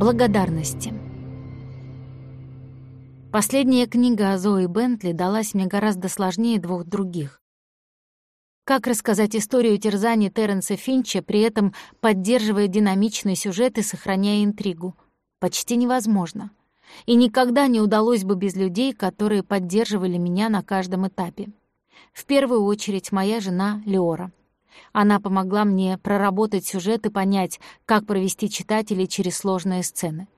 Благодарности. Последняя книга о Зои Бентли далась мне гораздо сложнее двух других. Как рассказать историю терзаний Терренса Финча, при этом поддерживая динамичный сюжет и сохраняя интригу? Почти невозможно. И никогда не удалось бы без людей, которые поддерживали меня на каждом этапе. В первую очередь моя жена Леора. Она помогла мне проработать сюжет и понять, как провести читателей через сложные сцены.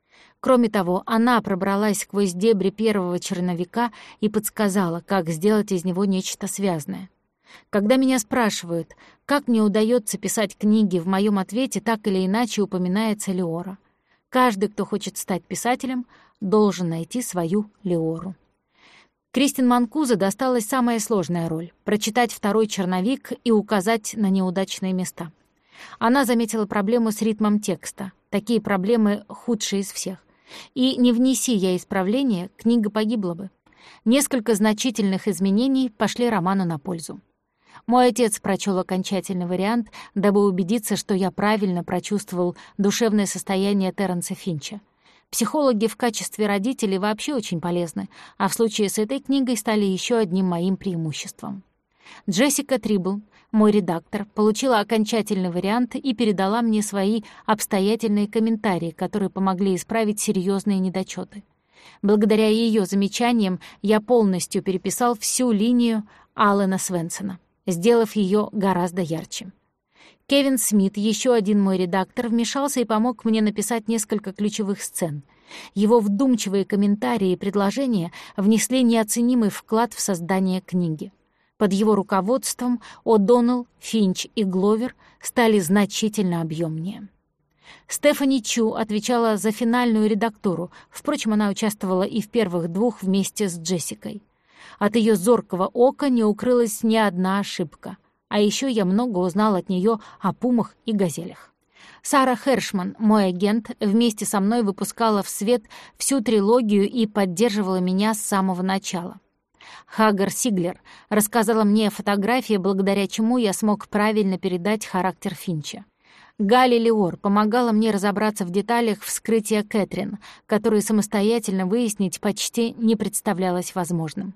Кроме того, она пробралась сквозь дебри первого черновика и подсказала, как сделать из него нечто связанное. Когда меня спрашивают, как мне удается писать книги, в моем ответе так или иначе упоминается Леора. Каждый, кто хочет стать писателем, должен найти свою Леору. Кристин Манкуза досталась самая сложная роль — прочитать второй черновик и указать на неудачные места. Она заметила проблему с ритмом текста. Такие проблемы худшие из всех. И не внеси я исправления, книга погибла бы. Несколько значительных изменений пошли роману на пользу. Мой отец прочел окончательный вариант, дабы убедиться, что я правильно прочувствовал душевное состояние Терренса Финча — Психологи в качестве родителей вообще очень полезны, а в случае с этой книгой стали еще одним моим преимуществом. Джессика Трибл, мой редактор, получила окончательный вариант и передала мне свои обстоятельные комментарии, которые помогли исправить серьезные недочеты. Благодаря ее замечаниям я полностью переписал всю линию Алана Свенсона, сделав ее гораздо ярче. Кевин Смит, еще один мой редактор, вмешался и помог мне написать несколько ключевых сцен. Его вдумчивые комментарии и предложения внесли неоценимый вклад в создание книги. Под его руководством О'Доннелл, Финч и Гловер стали значительно объемнее. Стефани Чу отвечала за финальную редактуру, впрочем, она участвовала и в первых двух вместе с Джессикой. От ее зоркого ока не укрылась ни одна ошибка. А еще я много узнал от нее о пумах и газелях. Сара Хершман, мой агент, вместе со мной выпускала в свет всю трилогию и поддерживала меня с самого начала. Хагар Сиглер рассказала мне о фотографии, благодаря чему я смог правильно передать характер Финча. Галли Леор помогала мне разобраться в деталях вскрытия Кэтрин, которые самостоятельно выяснить почти не представлялось возможным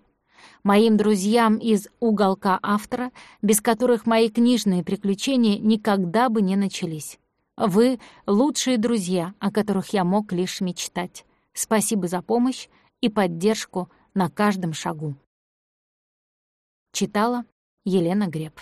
моим друзьям из «Уголка автора», без которых мои книжные приключения никогда бы не начались. Вы — лучшие друзья, о которых я мог лишь мечтать. Спасибо за помощь и поддержку на каждом шагу. Читала Елена Греб.